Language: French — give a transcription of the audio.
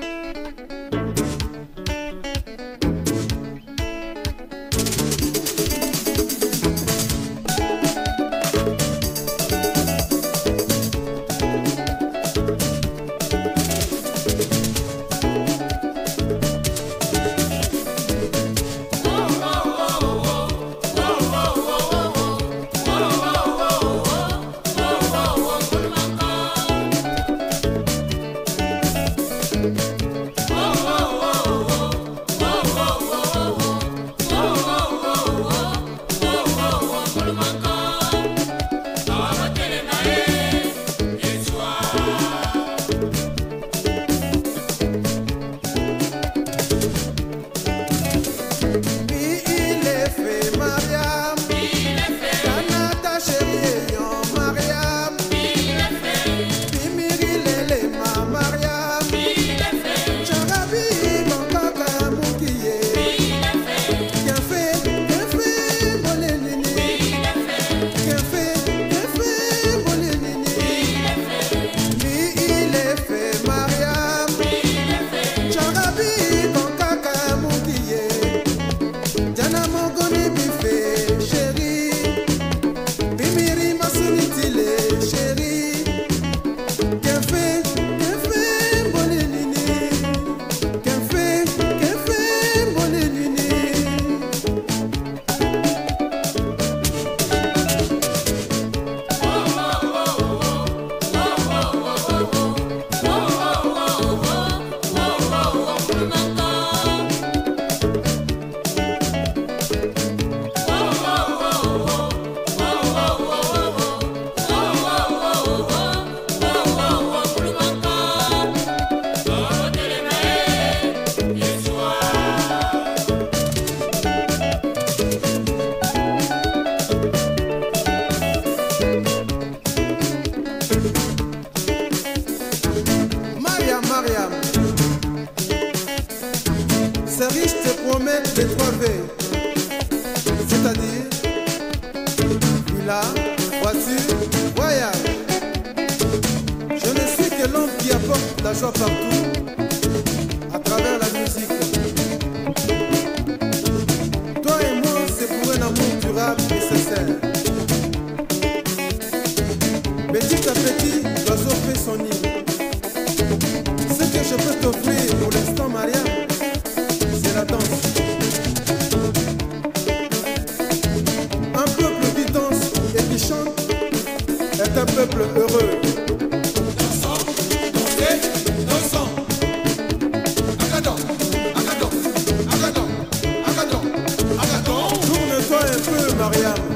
Música partout, à travers la musique. Toi et moi, c'est pour un amour durable et sincère. Petit à petit, l'oiseau fait son nid. Ce que je peux t'offrir pour l'instant, Maria. Marianne.